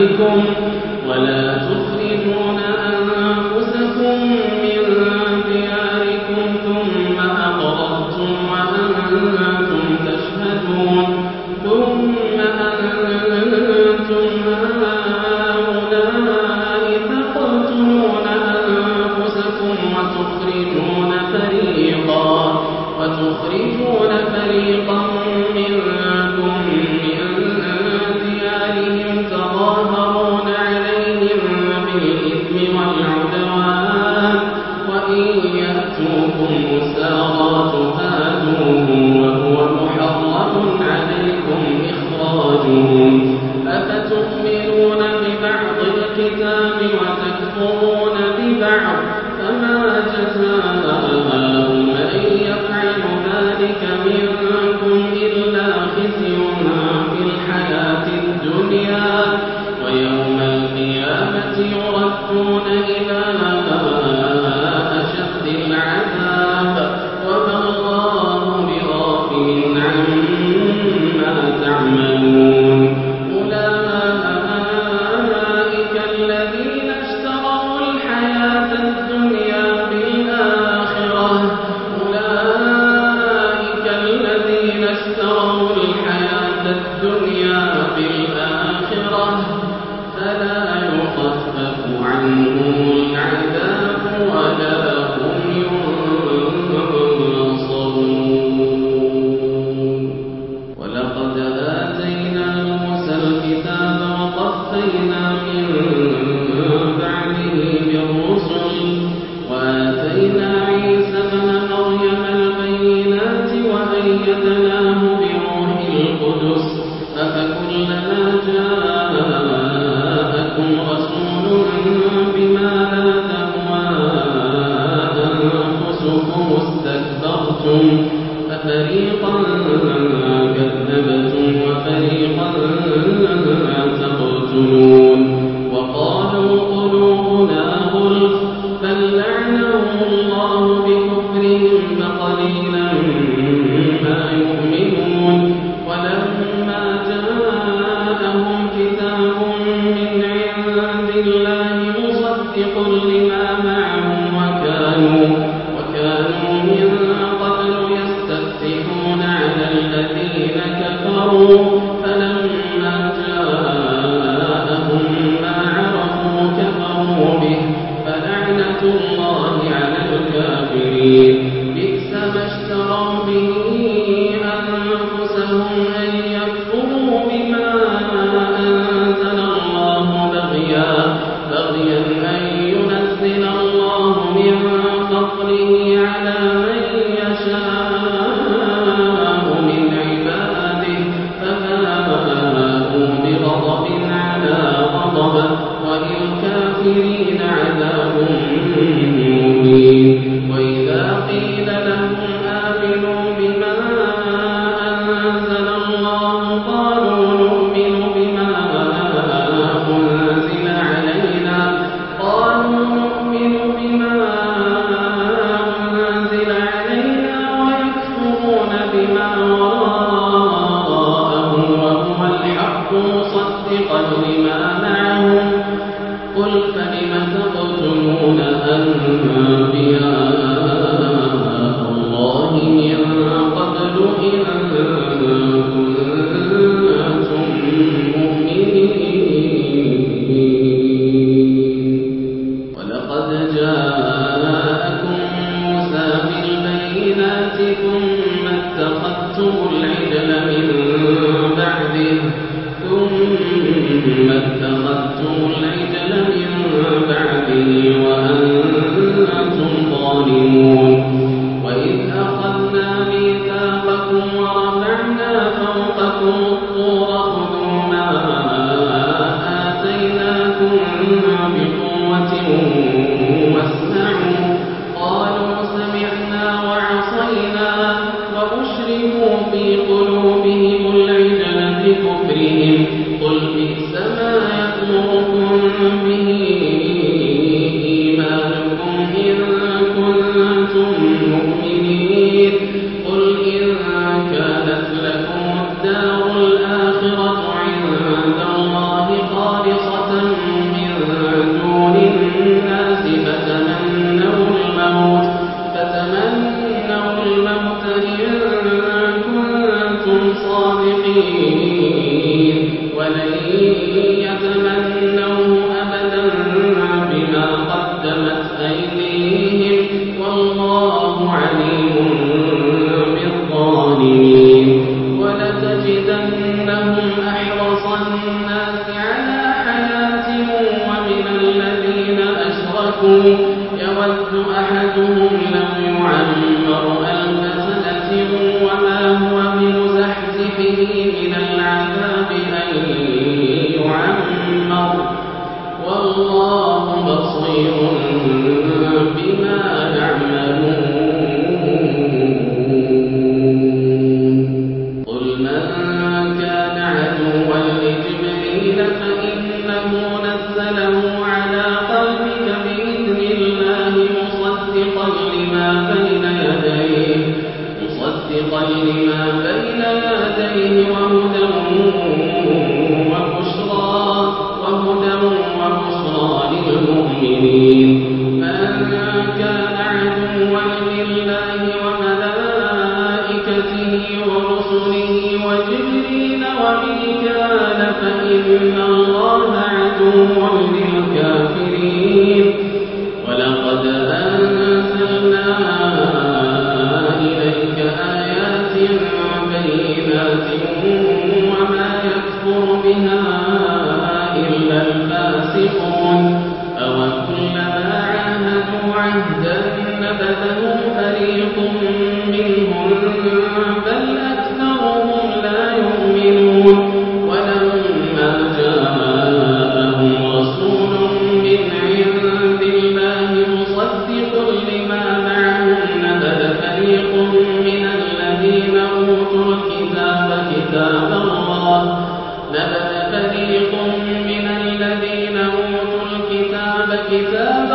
دياركم ولا تخرجون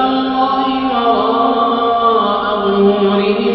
الله وراء ظهورهم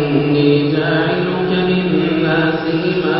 إني جاعلك للناس إماما.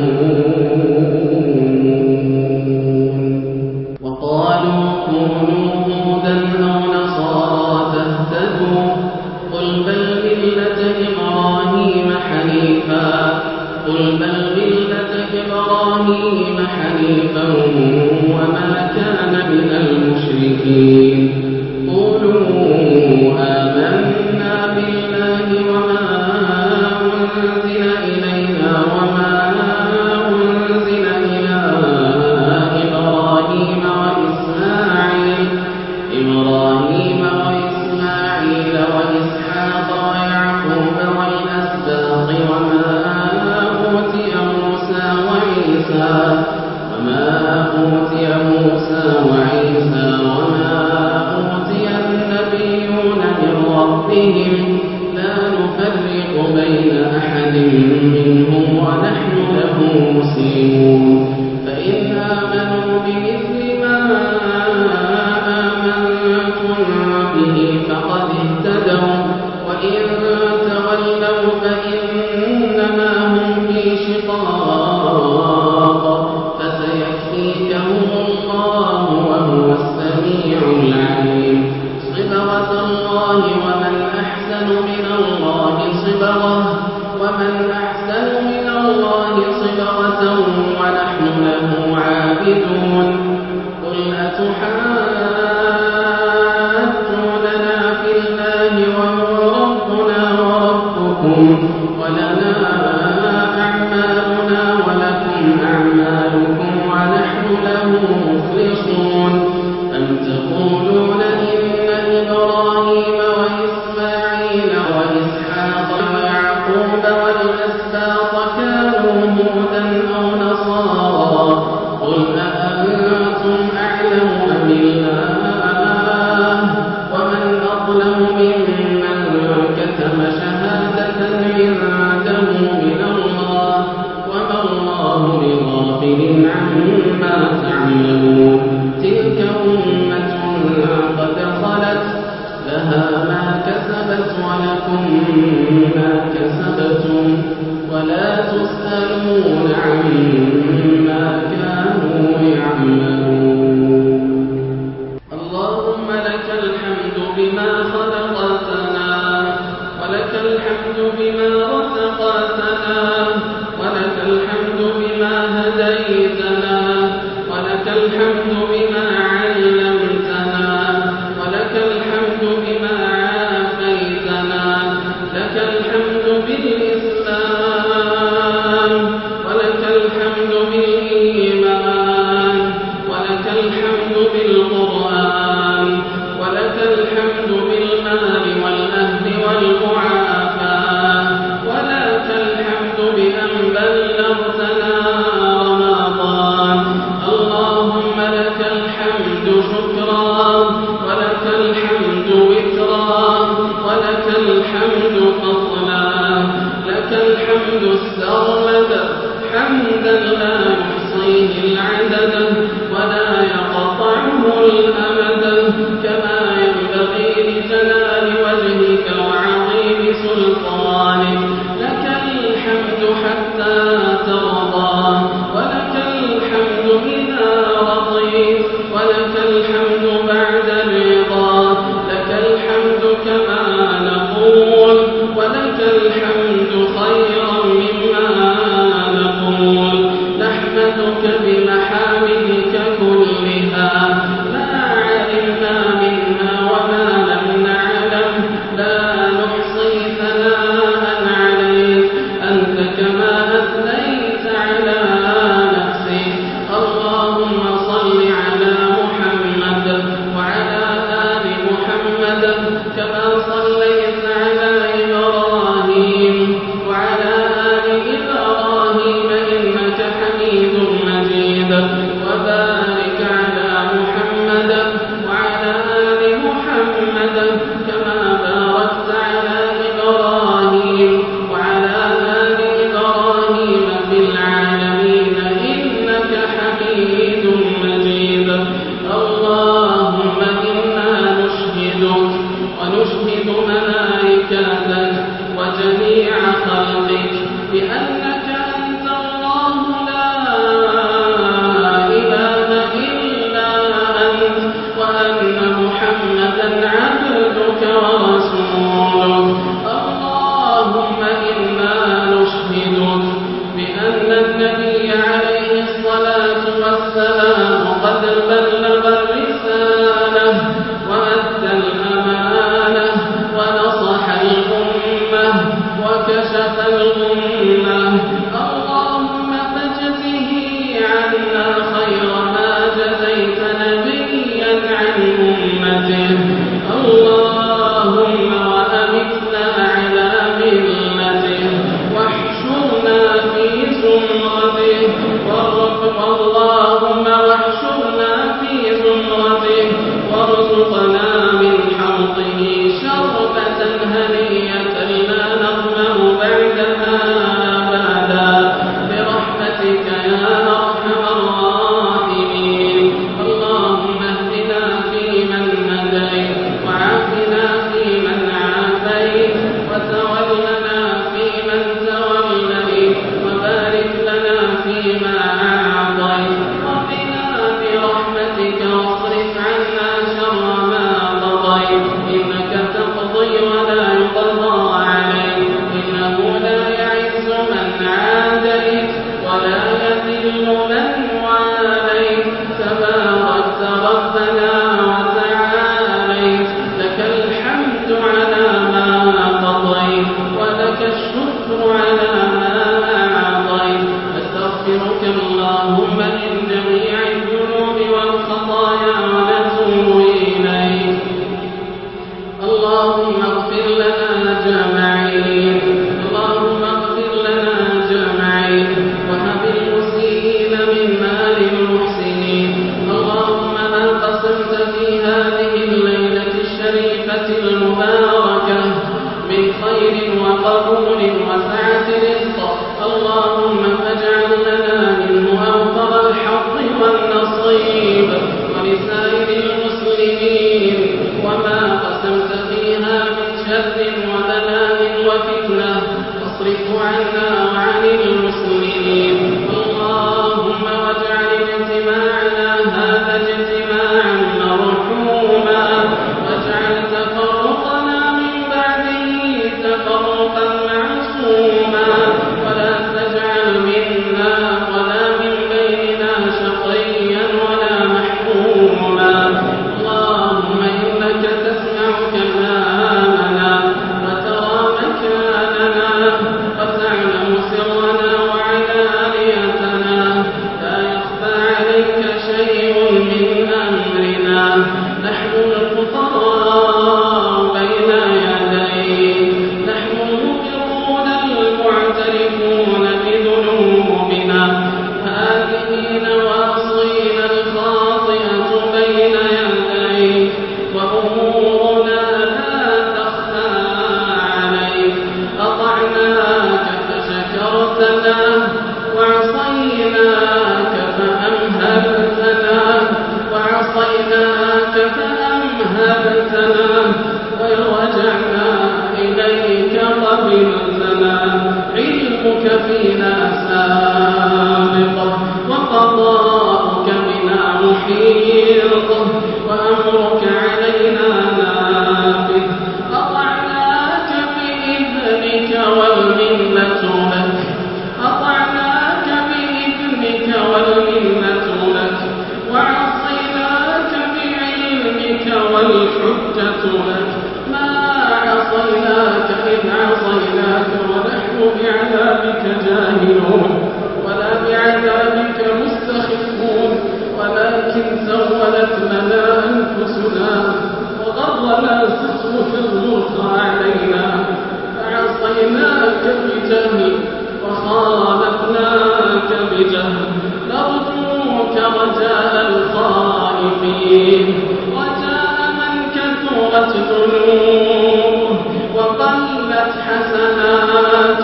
حسنات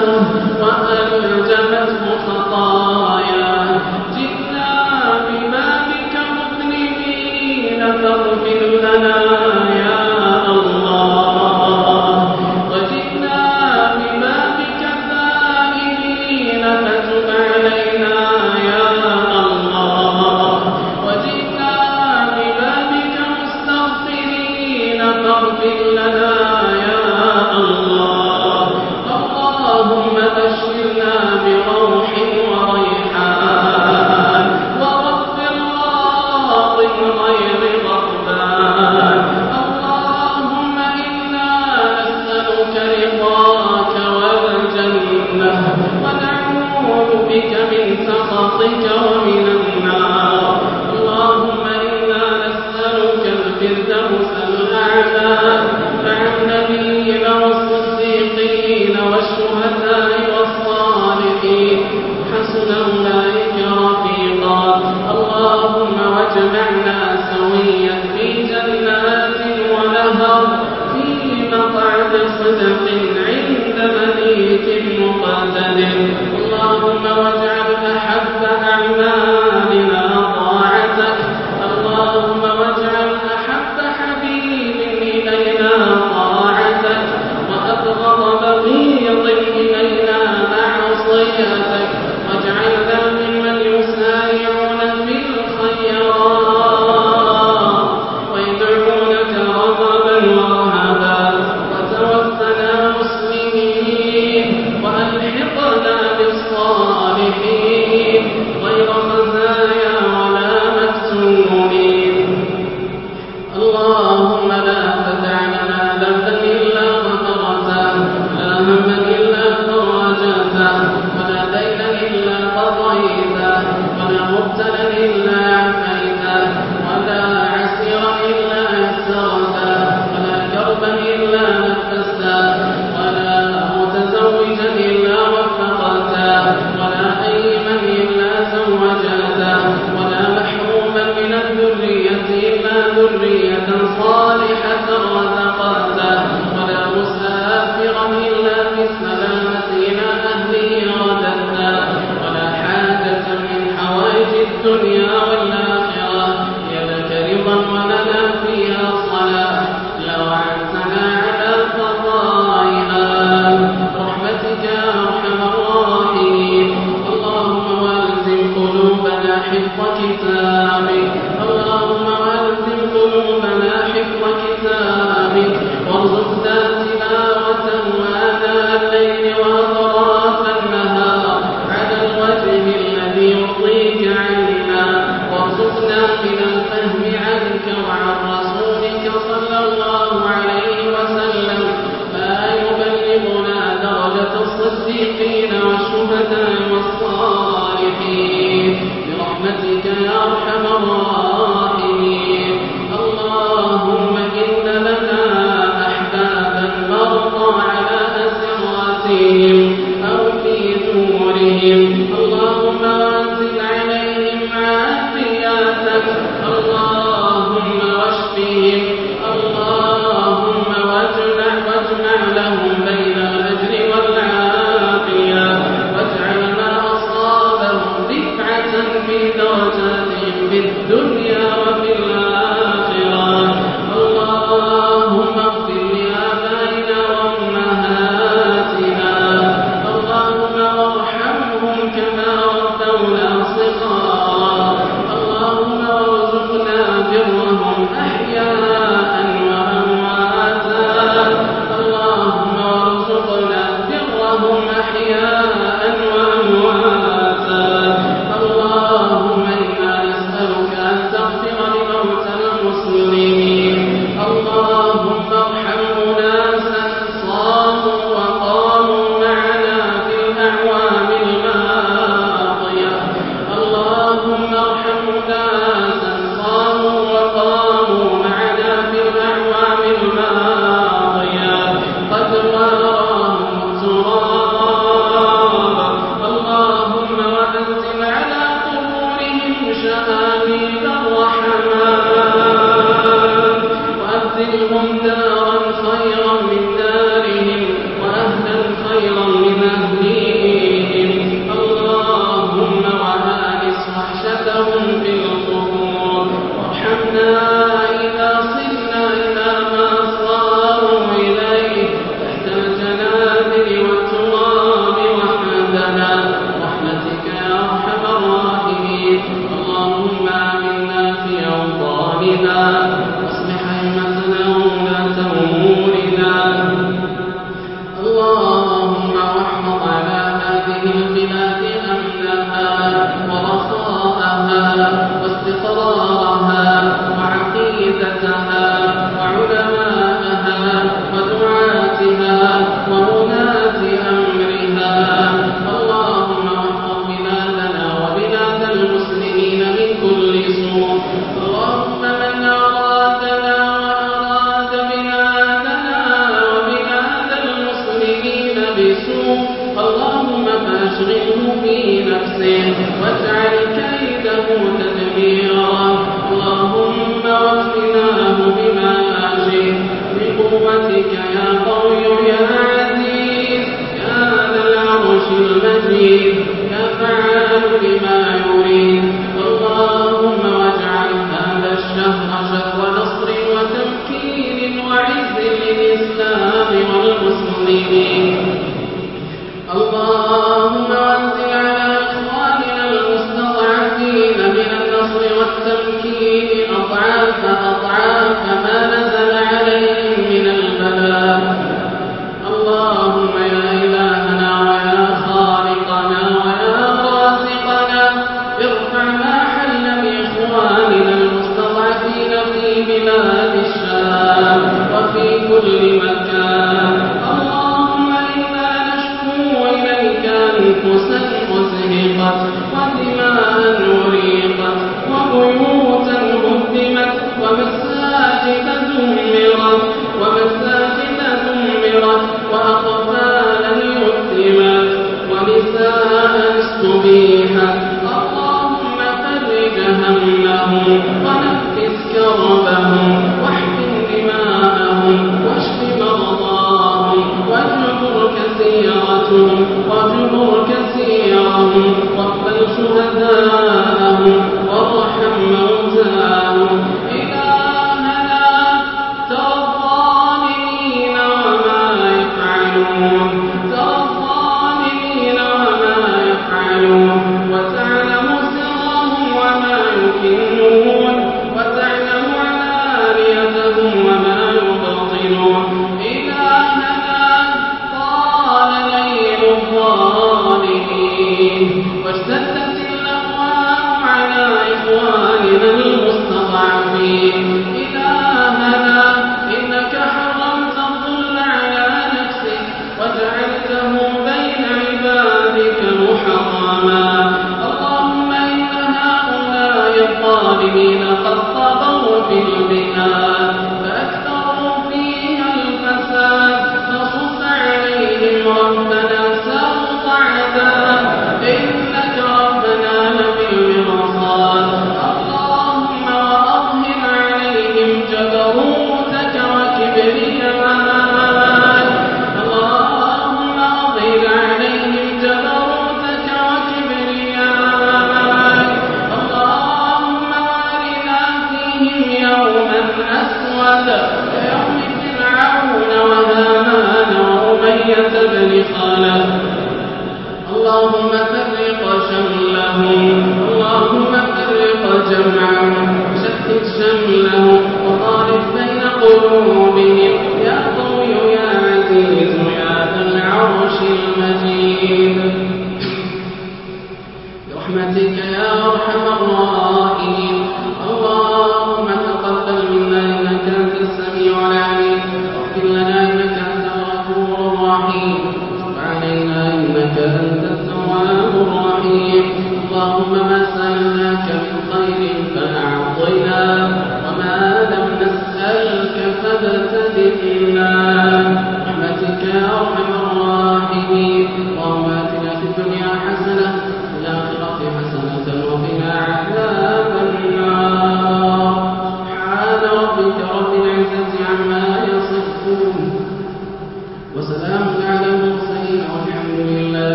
اللهم أحب أعمالنا